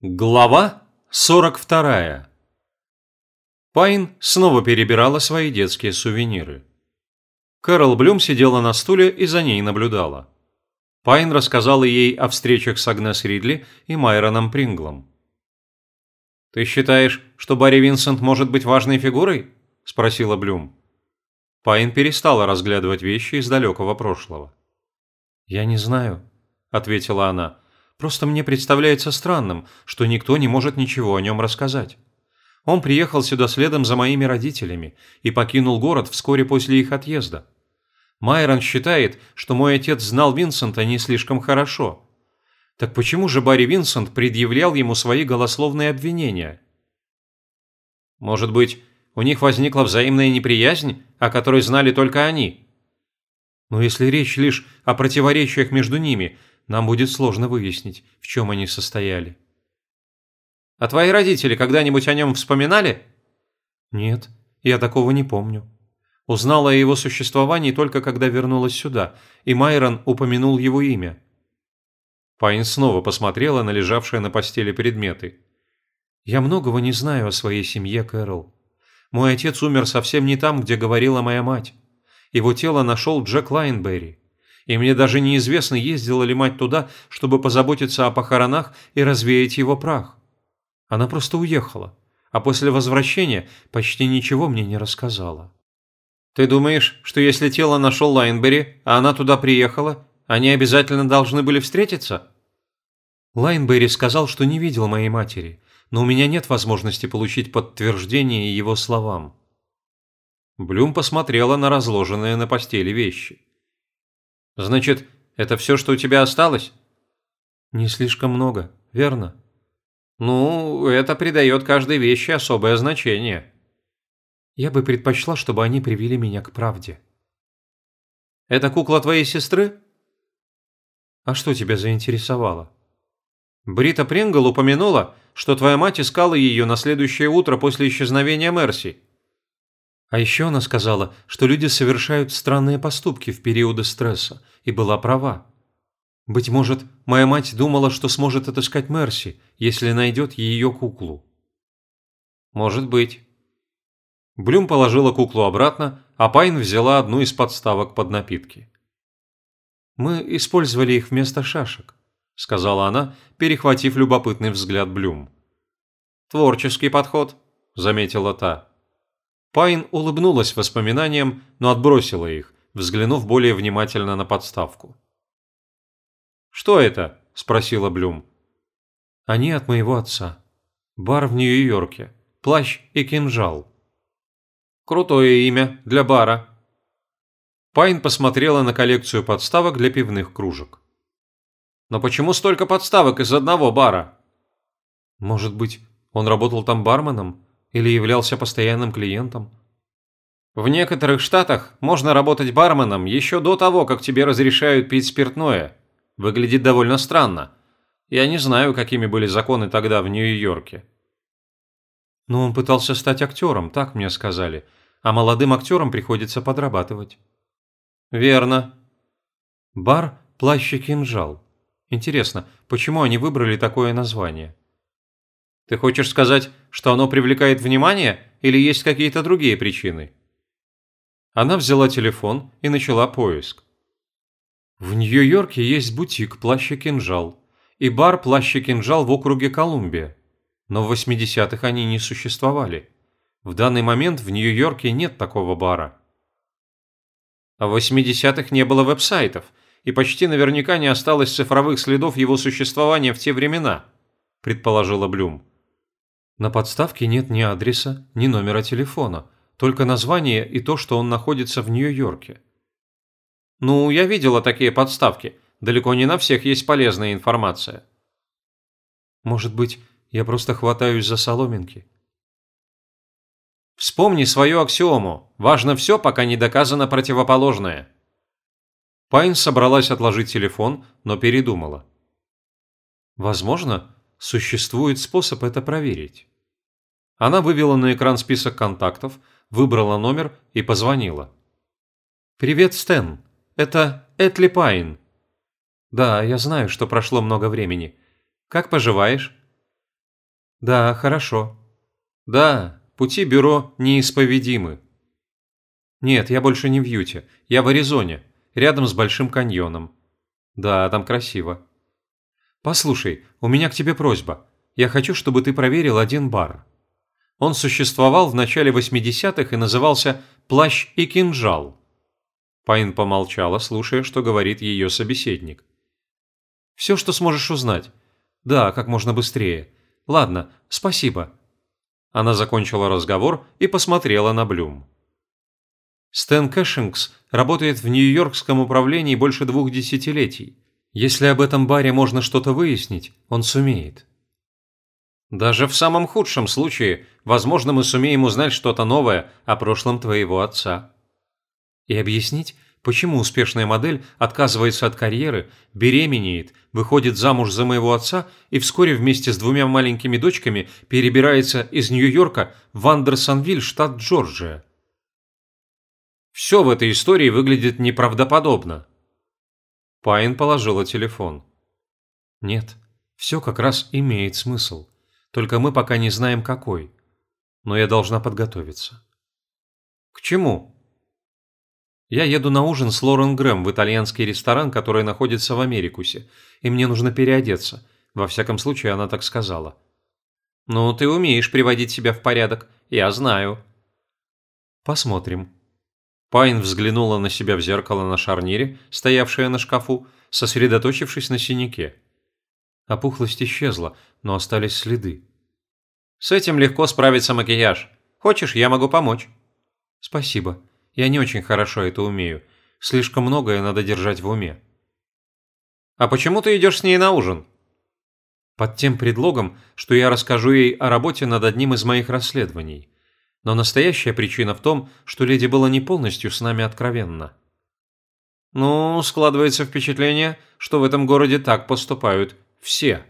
Глава 42. Пайн снова перебирала свои детские сувениры. Кэрол Блюм сидела на стуле и за ней наблюдала. Пайн рассказала ей о встречах с Агнес Ридли и Майроном Принглом. «Ты считаешь, что Барри Винсент может быть важной фигурой?» – спросила Блюм. Пайн перестала разглядывать вещи из далекого прошлого. «Я не знаю», – ответила она. Просто мне представляется странным, что никто не может ничего о нем рассказать. Он приехал сюда следом за моими родителями и покинул город вскоре после их отъезда. Майрон считает, что мой отец знал Винсента не слишком хорошо. Так почему же Барри Винсент предъявлял ему свои голословные обвинения? Может быть, у них возникла взаимная неприязнь, о которой знали только они? Но если речь лишь о противоречиях между ними, нам будет сложно выяснить, в чем они состояли. А твои родители когда-нибудь о нем вспоминали? Нет, я такого не помню. Узнала о его существовании только когда вернулась сюда, и Майрон упомянул его имя. Пайн снова посмотрела на лежавшие на постели предметы. «Я многого не знаю о своей семье, Кэрол. Мой отец умер совсем не там, где говорила моя мать. Его тело нашел Джек Лайнберри и мне даже неизвестно, ездила ли мать туда, чтобы позаботиться о похоронах и развеять его прах. Она просто уехала, а после возвращения почти ничего мне не рассказала. «Ты думаешь, что если тело нашел Лайнбери, а она туда приехала, они обязательно должны были встретиться?» Лайнбери сказал, что не видел моей матери, но у меня нет возможности получить подтверждение его словам. Блюм посмотрела на разложенные на постели вещи. Значит, это все, что у тебя осталось? Не слишком много, верно? Ну, это придает каждой вещи особое значение. Я бы предпочла, чтобы они привели меня к правде. Это кукла твоей сестры? А что тебя заинтересовало? Брита Прингл упомянула, что твоя мать искала ее на следующее утро после исчезновения Мерси. А еще она сказала, что люди совершают странные поступки в периоды стресса, и была права. Быть может, моя мать думала, что сможет отыскать Мерси, если найдет ее куклу. Может быть. Блюм положила куклу обратно, а Пайн взяла одну из подставок под напитки. «Мы использовали их вместо шашек», – сказала она, перехватив любопытный взгляд Блюм. «Творческий подход», – заметила та. Пайн улыбнулась воспоминаниям, но отбросила их, взглянув более внимательно на подставку. «Что это?» – спросила Блюм. «Они от моего отца. Бар в Нью-Йорке. Плащ и кинжал». «Крутое имя для бара». Пайн посмотрела на коллекцию подставок для пивных кружек. «Но почему столько подставок из одного бара?» «Может быть, он работал там барменом?» Или являлся постоянным клиентом? В некоторых штатах можно работать барменом еще до того, как тебе разрешают пить спиртное. Выглядит довольно странно. Я не знаю, какими были законы тогда в Нью-Йорке. Но он пытался стать актером, так мне сказали. А молодым актерам приходится подрабатывать. Верно. Бар «Плащ и кинжал». Интересно, почему они выбрали такое название? Ты хочешь сказать, что оно привлекает внимание или есть какие-то другие причины? Она взяла телефон и начала поиск. В Нью-Йорке есть бутик «Плащ и кинжал» и бар «Плащ и кинжал» в округе Колумбия. Но в 80-х они не существовали. В данный момент в Нью-Йорке нет такого бара. А в 80-х не было веб-сайтов, и почти наверняка не осталось цифровых следов его существования в те времена, предположила Блюм. На подставке нет ни адреса, ни номера телефона, только название и то, что он находится в Нью-Йорке. Ну, я видела такие подставки. Далеко не на всех есть полезная информация. Может быть, я просто хватаюсь за соломинки? Вспомни свою аксиому. Важно все, пока не доказано противоположное. Пайн собралась отложить телефон, но передумала. Возможно, существует способ это проверить. Она вывела на экран список контактов, выбрала номер и позвонила. «Привет, Стэн. Это Этли Пайн». «Да, я знаю, что прошло много времени. Как поживаешь?» Да, хорошо. Да, пути бюро неисповедимы. Нет, я больше не в Юте. Я в Аризоне, рядом с Большим каньоном. Да, там красиво. Послушай, у меня к тебе просьба. Я хочу, чтобы ты проверил один бар. Он существовал в начале 80-х и назывался «Плащ и кинжал». Пайн помолчала, слушая, что говорит ее собеседник. «Все, что сможешь узнать. Да, как можно быстрее. Ладно, спасибо». Она закончила разговор и посмотрела на Блюм. Стэн Кэшингс работает в Нью-Йоркском управлении больше двух десятилетий. Если об этом баре можно что-то выяснить, он сумеет. Даже в самом худшем случае, возможно, мы сумеем узнать что-то новое о прошлом твоего отца. И объяснить, почему успешная модель отказывается от карьеры, беременеет, выходит замуж за моего отца и вскоре вместе с двумя маленькими дочками перебирается из Нью-Йорка в Андерсонвиль, штат Джорджия. Все в этой истории выглядит неправдоподобно. Пайн положила телефон. Нет, все как раз имеет смысл. Только мы пока не знаем, какой. Но я должна подготовиться. К чему? Я еду на ужин с Лорен Грэм в итальянский ресторан, который находится в Америкусе, и мне нужно переодеться. Во всяком случае, она так сказала. Ну, ты умеешь приводить себя в порядок, я знаю. Посмотрим. Пайн взглянула на себя в зеркало на шарнире, стоявшее на шкафу, сосредоточившись на синяке. Опухлость исчезла, но остались следы. «С этим легко справится макияж. Хочешь, я могу помочь?» «Спасибо. Я не очень хорошо это умею. Слишком многое надо держать в уме». «А почему ты идешь с ней на ужин?» «Под тем предлогом, что я расскажу ей о работе над одним из моих расследований но настоящая причина в том, что леди была не полностью с нами откровенна. Ну, складывается впечатление, что в этом городе так поступают все.